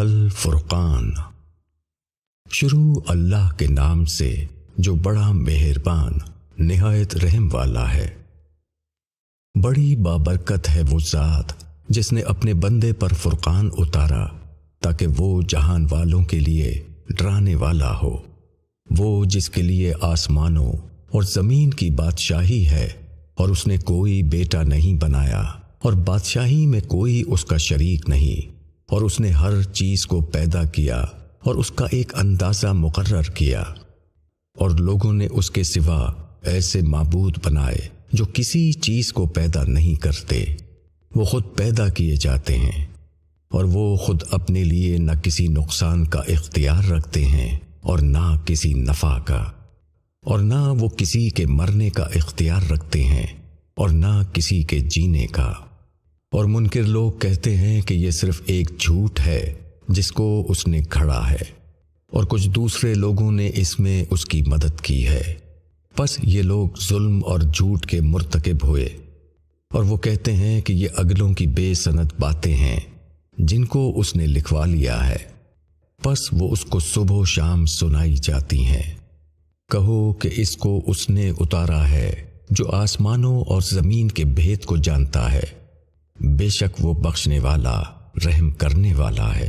الفرقان۔ شروع اللہ کے نام سے جو بڑا مہربان، نہایت رحم والا ہے۔ بڑی بابرکت ہے وہ ذات جس نے اپنے بندے پر فرقان اتارا تاکہ وہ جہان والوں کے لیے ڈرانے والا ہو۔ وہ جس کے لیے آسمانوں اور زمین کی بادشاہی ہے اور اس نے کوئی بیٹا نہیں بنایا اور بادشاہی میں کوئی اس کا شریک نہیں۔ اور اس نے ہر چیز کو پیدا کیا اور اس کا ایک اندازہ مقرر کیا اور لوگوں نے اس کے سوا ایسے معبود بنائے جو کسی چیز کو پیدا نہیں کرتے۔ وہ خود پیدا کیے جاتے ہیں اور وہ خود اپنے لیے نہ کسی نقصان کا اختیار رکھتے ہیں اور نہ کسی نفع کا اور نہ وہ کسی کے مرنے کا اختیار رکھتے ہیں اور نہ کسی کے جینے کا۔ اور منکر لوگ کہتے ہیں کہ یہ صرف ایک جھوٹ ہے جس کو اس نے کھڑا ہے، اور کچھ دوسرے لوگوں نے اس میں اس کی مدد کی ہے۔ بس یہ لوگ ظلم اور جھوٹ کے مرتکب ہوئے، اور وہ کہتے ہیں کہ یہ اگلوں کی بے صنعت باتیں ہیں جن کو اس نے لکھوا لیا ہے۔ بس وہ اس کو صبح و شام سنائی جاتی ہیں۔ کہو کہ اس کو اس نے اتارا ہے جو آسمانوں اور زمین کے بھید کو جانتا ہے۔ بے شک وہ بخشنے والا، رحم کرنے والا ہے۔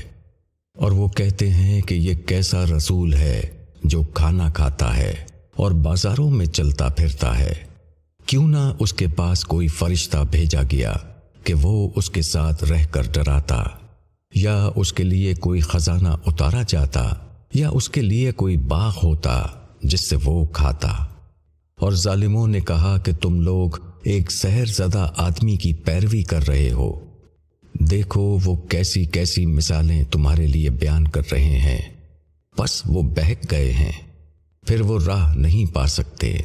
اور وہ کہتے ہیں کہ یہ کیسا رسول ہے جو کھانا کھاتا ہے اور بازاروں میں چلتا پھرتا ہے۔ کیوں نہ اس کے پاس کوئی فرشتہ بھیجا گیا کہ وہ اس کے ساتھ رہ کر ڈراتا، یا اس کے لیے کوئی خزانہ اتارا جاتا، یا اس کے لیے کوئی باغ ہوتا جس سے وہ کھاتا۔ اور ظالموں نے کہا کہ تم لوگ ایک سہر زدہ آدمی کی پیروی کر رہے ہو۔ دیکھو وہ کیسی کیسی مثالیں تمہارے لیے بیان کر رہے ہیں۔ بس وہ بہک گئے ہیں۔ پھر وہ راہ نہیں پا سکتے۔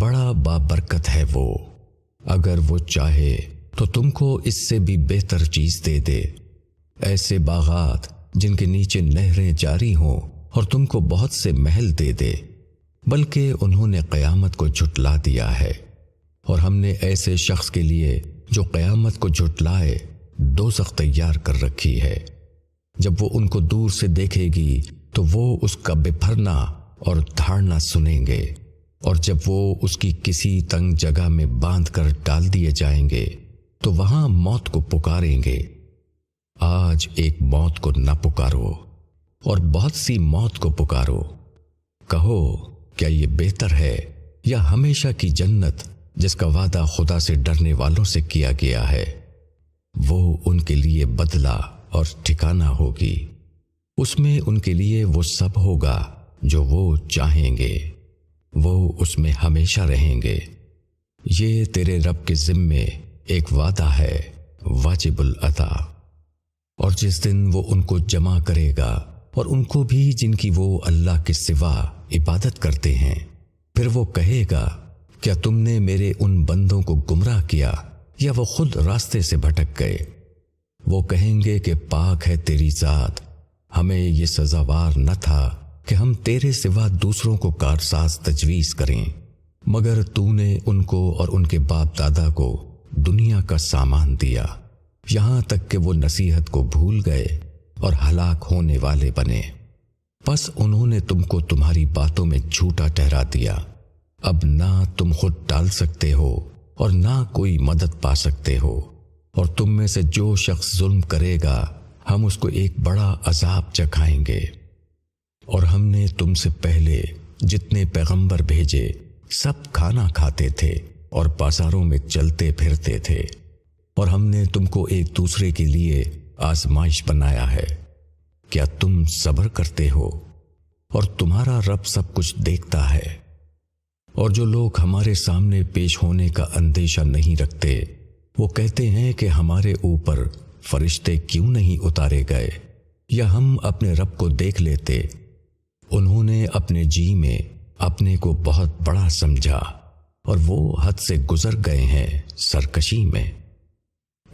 بڑا بابرکت ہے وہ۔ اگر وہ چاہے تو تم کو اس سے بھی بہتر چیز دے دے۔ ایسے باغات جن کے نیچے نہریں جاری ہوں اور تم کو بہت سے محل دے دے، بلکہ انہوں نے قیامت کو جھٹلا دیا ہے۔ اور ہم نے ایسے شخص کے لیے جو قیامت کو جھٹلائے دو سخت تیار کر رکھی ہے۔ جب وہ ان کو دور سے دیکھے گی تو وہ اس کا بپھرنا اور دھاڑنا سنیں گے۔ اور جب وہ اس کی کسی تنگ جگہ میں باندھ کر ڈال دیے جائیں گے تو وہاں موت کو پکاریں گے۔ آج ایک موت کو نہ پکارو اور بہت سی موت کو پکارو۔ کہو، کیا یہ بہتر ہے یا ہمیشہ کی جنت جس کا وعدہ خدا سے ڈرنے والوں سے کیا گیا ہے، وہ ان کے لیے بدلا اور ٹھکانا ہوگی۔ اس میں ان کے لیے وہ سب ہوگا جو وہ چاہیں گے۔ وہ اس میں ہمیشہ رہیں گے۔ یہ تیرے رب کے ذمے ایک وعدہ ہے، واجب العطا اور جس دن وہ ان کو جمع کرے گا اور ان کو بھی جن کی وہ اللہ کے سوا عبادت کرتے ہیں، پھر وہ کہے گا کیا تم نے میرے ان بندوں کو گمراہ کیا یا وہ خود راستے سے بھٹک گئے؟ وہ کہیں گے کہ پاک ہے تیری ذات۔ ہمیں یہ سزاوار نہ تھا کہ ہم تیرے سوا دوسروں کو کارساز تجویز کریں۔ مگر تو نے ان کو اور ان کے باپ دادا کو دنیا کا سامان دیا۔ یہاں تک کہ وہ نصیحت کو بھول گئے اور ہلاک ہونے والے بنے۔ بس انہوں نے تم کو تمہاری باتوں میں جھوٹا ٹہرا دیا۔ اب نہ تم خود ڈال سکتے ہو اور نہ کوئی مدد پا سکتے ہو۔ اور تم میں سے جو شخص ظلم کرے گا، ہم اس کو ایک بڑا عذاب چکھائیں گے۔ اور ہم نے تم سے پہلے جتنے پیغمبر بھیجے، سب کھانا کھاتے تھے اور بازاروں میں چلتے پھرتے تھے۔ اور ہم نے تم کو ایک دوسرے کے لیے آزمائش بنایا ہے۔ کیا تم صبر کرتے ہو؟ اور تمہارا رب سب کچھ دیکھتا ہے۔ اور جو لوگ ہمارے سامنے پیش ہونے کا اندیشہ نہیں رکھتے، وہ کہتے ہیں کہ ہمارے اوپر فرشتے کیوں نہیں اتارے گئے؟ یا ہم اپنے رب کو دیکھ لیتے؟ انہوں نے اپنے جی میں اپنے کو بہت بڑا سمجھا اور وہ حد سے گزر گئے ہیں سرکشی میں۔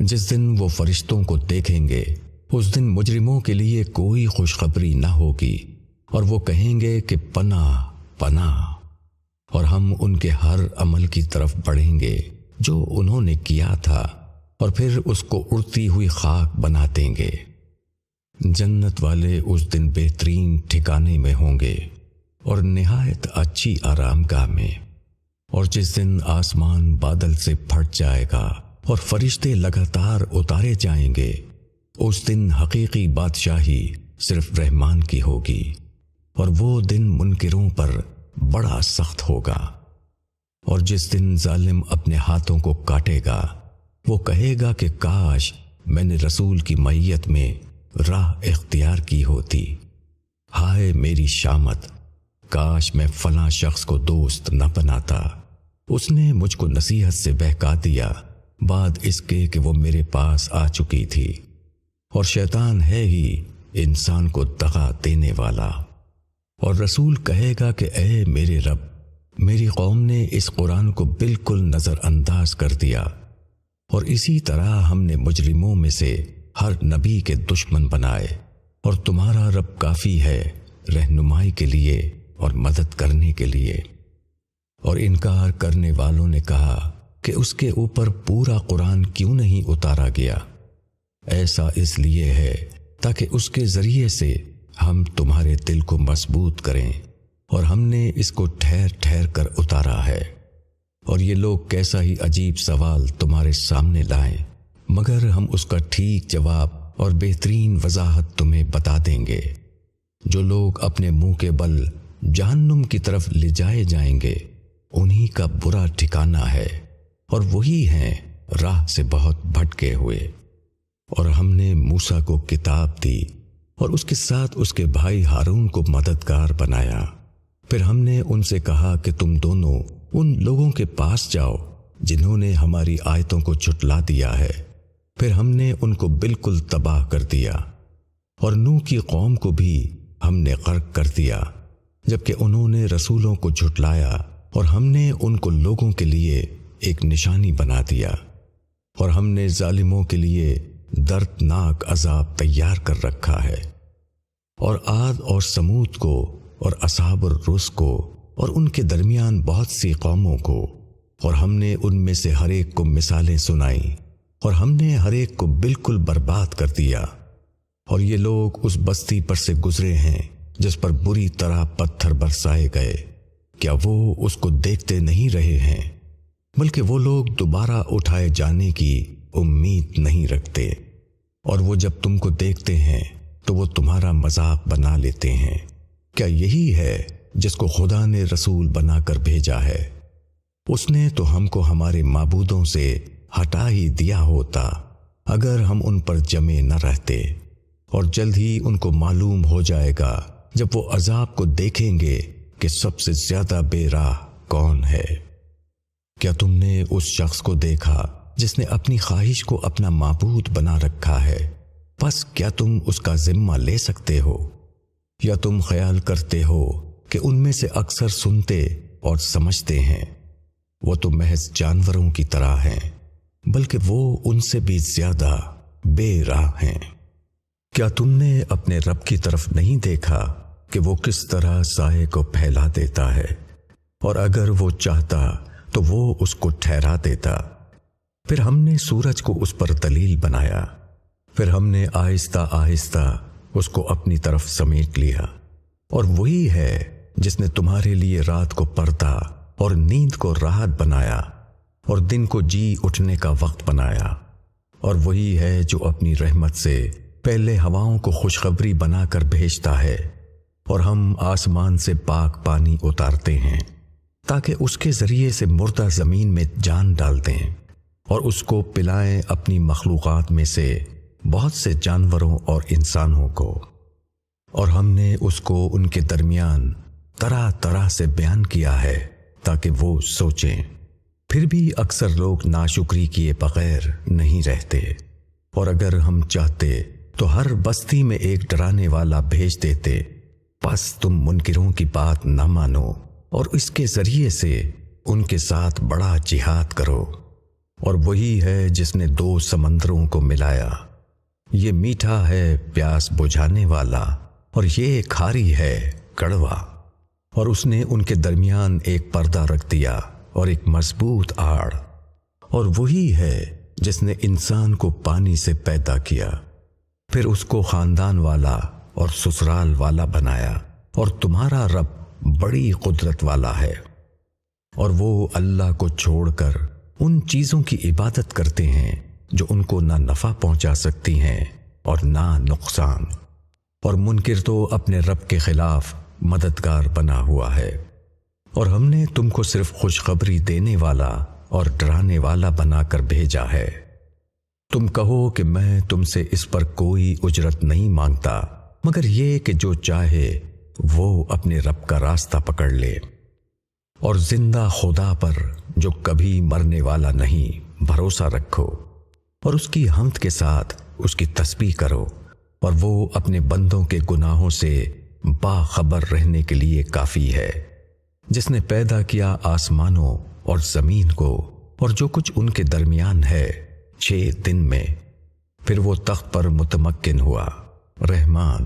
جس دن وہ فرشتوں کو دیکھیں گے، اس دن مجرموں کے لیے کوئی خوشخبری نہ ہوگی اور وہ کہیں گے کہ پناہ پناہ۔ اور ہم ان کے ہر عمل کی طرف بڑھیں گے جو انہوں نے کیا تھا، اور پھر اس کو اڑتی ہوئی خاک بنا دیں گے۔ جنت والے اس دن بہترین ٹھکانے میں ہوں گے، اور نہایت اچھی آرام گاہ میں۔ اور جس دن آسمان بادل سے پھٹ جائے گا اور فرشتے لگاتار اتارے جائیں گے، اس دن حقیقی بادشاہی صرف رحمان کی ہوگی۔ اور وہ دن منکروں پر بڑا سخت ہوگا۔ اور جس دن ظالم اپنے ہاتھوں کو کاٹے گا، وہ کہے گا کہ کاش میں نے رسول کی میت میں راہ اختیار کی ہوتی۔ ہائے میری شامت، کاش میں فلاں شخص کو دوست نہ بناتا۔ اس نے مجھ کو نصیحت سے بہکا دیا، بعد اس کے کہ وہ میرے پاس آ چکی تھی۔ اور شیطان ہے ہی انسان کو دغا دینے والا۔ اور رسول کہے گا کہ اے میرے رب، میری قوم نے اس قرآن کو بالکل نظر انداز کر دیا، اور اسی طرح ہم نے مجرموں میں سے ہر نبی کے دشمن بنائے، اور تمہارا رب کافی ہے رہنمائی کے لیے اور مدد کرنے کے لیے۔ اور انکار کرنے والوں نے کہا کہ اس کے اوپر پورا قرآن کیوں نہیں اتارا گیا؟ ایسا اس لیے ہے تاکہ اس کے ذریعے سے ہم تمہارے دل کو مضبوط کریں اور ہم نے اس کو ٹھہر ٹھہر کر اتارا ہے۔ اور یہ لوگ کیسا ہی عجیب سوال تمہارے سامنے لائیں، مگر ہم اس کا ٹھیک جواب اور بہترین وضاحت تمہیں بتا دیں گے۔ جو لوگ اپنے منہ کے بل جہنم کی طرف لے جائے جائیں گے، انہی کا برا ٹھکانہ ہے۔ اور وہی ہیں راہ سے بہت بھٹکے ہوئے۔ اور ہم نے موسا کو کتاب دی اور اس کے ساتھ اس کے بھائی ہارون کو مددگار بنایا۔ پھر ہم نے ان سے کہا کہ تم دونوں ان لوگوں کے پاس جاؤ جنہوں نے ہماری آیتوں کو چھٹلا دیا ہے۔ پھر ہم نے ان کو بالکل تباہ کر دیا اور نو کی قوم کو بھی ہم نے غرق کر دیا، جبکہ انہوں نے رسولوں کو جھٹلایا اور ہم نے ان کو لوگوں کے لیے ایک نشانی بنا دیا۔ اور ہم نے ظالموں کے لیے دردناک عذاب تیار کر رکھا ہے۔ اور آد اور سمود کو اور اصحاب الرس کو اور ان کے درمیان بہت سی قوموں کو، اور ہم نے ان میں سے ہر ایک کو مثالیں سنائیں، اور ہم نے ہر ایک کو بالکل برباد کر دیا۔ اور یہ لوگ اس بستی پر سے گزرے ہیں، جس پر بری طرح پتھر برسائے گئے۔ کیا وہ اس کو دیکھتے نہیں رہے ہیں؟ بلکہ وہ لوگ دوبارہ اٹھائے جانے کی امید نہیں رکھتے۔ اور وہ جب تم کو دیکھتے ہیں، تو وہ تمہارا مذاق بنا لیتے ہیں۔ کیا یہی ہے جس کو خدا نے رسول بنا کر بھیجا ہے؟ اس نے تو ہم کو ہمارے معبودوں سے ہٹا ہی دیا ہوتا، اگر ہم ان پر جمے نہ رہتے۔ اور جلد ہی ان کو معلوم ہو جائے گا جب وہ عذاب کو دیکھیں گے کہ سب سے زیادہ بے راہ کون ہے۔ کیا تم نے اس شخص کو دیکھا جس نے اپنی خواہش کو اپنا معبود بنا رکھا ہے۔ بس کیا تم اس کا ذمہ لے سکتے ہو؟ یا تم خیال کرتے ہو کہ ان میں سے اکثر سنتے اور سمجھتے ہیں؟ وہ تو محض جانوروں کی طرح ہیں، بلکہ وہ ان سے بھی زیادہ بے راہ ہیں۔ کیا تم نے اپنے رب کی طرف نہیں دیکھا کہ وہ کس طرح سائے کو پھیلا دیتا ہے؟ اور اگر وہ چاہتا تو وہ اس کو ٹھہرا دیتا۔ پھر ہم نے سورج کو اس پر دلیل بنایا۔ پھر ہم نے آہستہ آہستہ اس کو اپنی طرف سمیٹ لیا۔ اور وہی ہے جس نے تمہارے لیے رات کو پرتا اور نیند کو راحت بنایا اور دن کو جی اٹھنے کا وقت بنایا۔ اور وہی ہے جو اپنی رحمت سے پہلے ہواؤں کو خوشخبری بنا کر بھیجتا ہے اور ہم آسمان سے پاک پانی اتارتے ہیں تاکہ اس کے ذریعے سے مردہ زمین میں جان ڈال دیں اور اس کو پلائیں اپنی مخلوقات میں سے بہت سے جانوروں اور انسانوں کو۔ اور ہم نے اس کو ان کے درمیان طرح طرح سے بیان کیا ہے تاکہ وہ سوچیں۔ پھر بھی اکثر لوگ ناشکری کیے بغیر نہیں رہتے۔ اور اگر ہم چاہتے تو ہر بستی میں ایک ڈرانے والا بھیج دیتے۔ بس تم منکروں کی بات نہ مانو اور اس کے ذریعے سے ان کے ساتھ بڑا جہاد کرو۔ اور وہی ہے جس نے دو سمندروں کو ملایا۔ یہ میٹھا ہے پیاس بجھانے والا، اور یہ کھاری ہے کڑوا۔ اور اس نے ان کے درمیان ایک پردہ رکھ دیا اور ایک مضبوط آڑ۔ اور وہی ہے جس نے انسان کو پانی سے پیدا کیا۔ پھر اس کو خاندان والا اور سسرال والا بنایا۔ اور تمہارا رب بڑی قدرت والا ہے۔ اور وہ اللہ کو چھوڑ کر ان چیزوں کی عبادت کرتے ہیں جو ان کو نہ نفع پہنچا سکتی ہیں اور نہ نقصان۔ اور منکر تو اپنے رب کے خلاف مددگار بنا ہوا ہے۔ اور ہم نے تم کو صرف خوشخبری دینے والا اور ڈرانے والا بنا کر بھیجا ہے۔ تم کہو کہ میں تم سے اس پر کوئی اجرت نہیں مانگتا، مگر یہ کہ جو چاہے وہ اپنے رب کا راستہ پکڑ لے۔ اور زندہ خدا پر جو کبھی مرنے والا نہیں، بھروسہ رکھو اور اس کی حمد کے ساتھ اس کی تسبیح کرو اور وہ اپنے بندوں کے گناہوں سے باخبر رہنے کے لیے کافی ہے۔ جس نے پیدا کیا آسمانوں اور زمین کو اور جو کچھ ان کے درمیان ہے چھ دن میں، پھر وہ تخت پر متمکن ہوا۔ رحمان،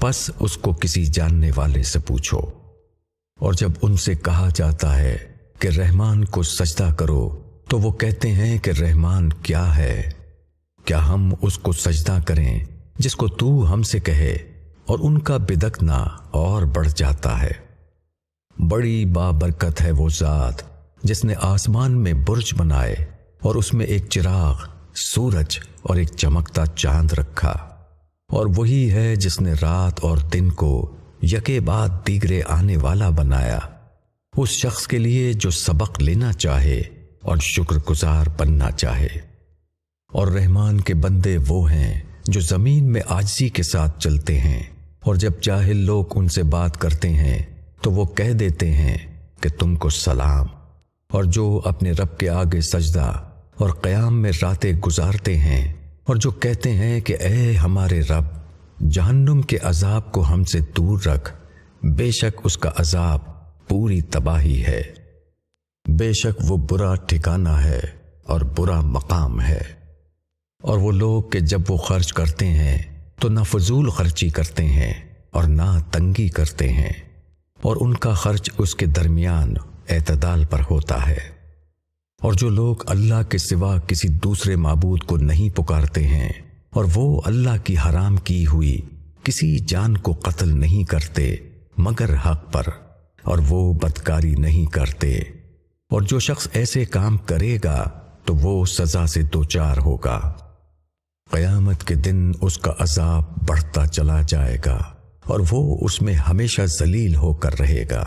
پس اس کو کسی جاننے والے سے پوچھو۔ اور جب ان سے کہا جاتا ہے کہ رحمان کو سجدہ کرو، تو وہ کہتے ہیں کہ رحمان کیا ہے؟ کیا ہم اس کو سجدہ کریں جس کو تو ہم سے کہے اور ان کا بدکنا اور بڑھ جاتا ہے؟ بڑی بابرکت ہے وہ ذات جس نے آسمان میں برج بنائے اور اس میں ایک چراغ، سورج اور ایک چمکتا چاند رکھا۔ اور وہی ہے جس نے رات اور دن کو یکے بعد دیگرے آنے والا بنایا۔ اس شخص کے لیے جو سبق لینا چاہے اور شکر گزار بننا چاہے۔ اور رحمان کے بندے وہ ہیں جو زمین میں آجزی کے ساتھ چلتے ہیں۔ اور جب جاہل لوگ ان سے بات کرتے ہیں، تو وہ کہہ دیتے ہیں کہ تم کو سلام۔ اور جو اپنے رب کے آگے سجدہ اور قیام میں راتیں گزارتے ہیں، اور جو کہتے ہیں کہ اے ہمارے رب جہنم کے عذاب کو ہم سے دور رکھ۔ بے شک اس کا عذاب پوری تباہی ہے۔ بے شک وہ برا ٹھکانہ ہے اور برا مقام ہے۔ اور وہ لوگ کہ جب وہ خرچ کرتے ہیں تو نہ فضول خرچی کرتے ہیں اور نہ تنگی کرتے ہیں۔ اور ان کا خرچ اس کے درمیان اعتدال پر ہوتا ہے۔ اور جو لوگ اللہ کے سوا کسی دوسرے معبود کو نہیں پکارتے ہیں اور وہ اللہ کی حرام کی ہوئی کسی جان کو قتل نہیں کرتے مگر حق پر، اور وہ بدکاری نہیں کرتے۔ اور جو شخص ایسے کام کرے گا تو وہ سزا سے دوچار ہوگا۔ قیامت کے دن اس کا عذاب بڑھتا چلا جائے گا اور وہ اس میں ہمیشہ ذلیل ہو کر رہے گا۔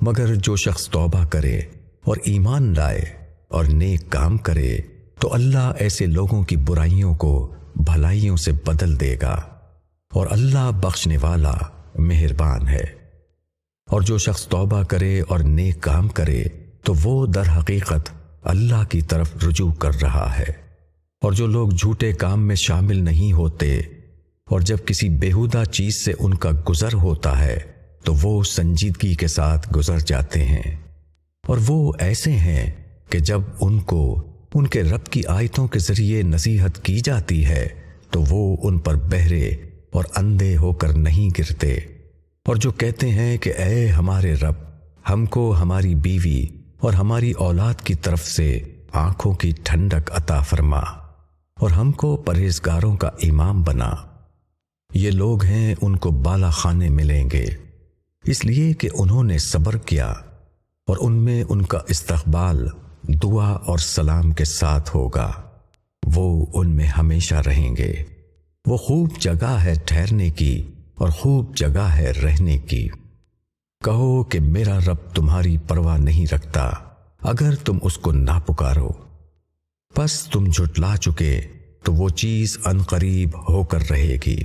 مگر جو شخص توبہ کرے اور ایمان لائے اور نیک کام کرے تو اللہ ایسے لوگوں کی برائیوں کو بھلائیوں سے بدل دے گا اور اللہ بخشنے والا مہربان ہے۔ اور جو شخص توبہ کرے اور نیک کام کرے، تو وہ در حقیقت اللہ کی طرف رجوع کر رہا ہے۔ اور جو لوگ جھوٹے کام میں شامل نہیں ہوتے، اور جب کسی بےحودہ چیز سے ان کا گزر ہوتا ہے، تو وہ سنجیدگی کے ساتھ گزر جاتے ہیں۔ اور وہ ایسے ہیں کہ جب ان کو ان کے رب کی آیتوں کے ذریعے نصیحت کی جاتی ہے، تو وہ ان پر بہرے اور اندھے ہو کر نہیں گرتے۔ اور جو کہتے ہیں کہ اے ہمارے رب، ہم کو ہماری بیوی اور ہماری اولاد کی طرف سے آنکھوں کی ٹھنڈک عطا فرما اور ہم کو پرہیزگاروں کا امام بنا۔ یہ لوگ ہیں، ان کو بالا خانے ملیں گے۔ اس لیے کہ انہوں نے صبر کیا اور ان میں ان کا استقبال دعا اور سلام کے ساتھ ہوگا۔ وہ ان میں ہمیشہ رہیں گے۔ وہ خوب جگہ ہے ٹھہرنے کی اور خوب جگہ ہے رہنے کی۔ کہو کہ میرا رب تمہاری پرواہ نہیں رکھتا۔ اگر تم اس کو نہ پکارو۔ بس تم جھٹلا چکے تو وہ چیز ان قریب ہو کر رہے گی۔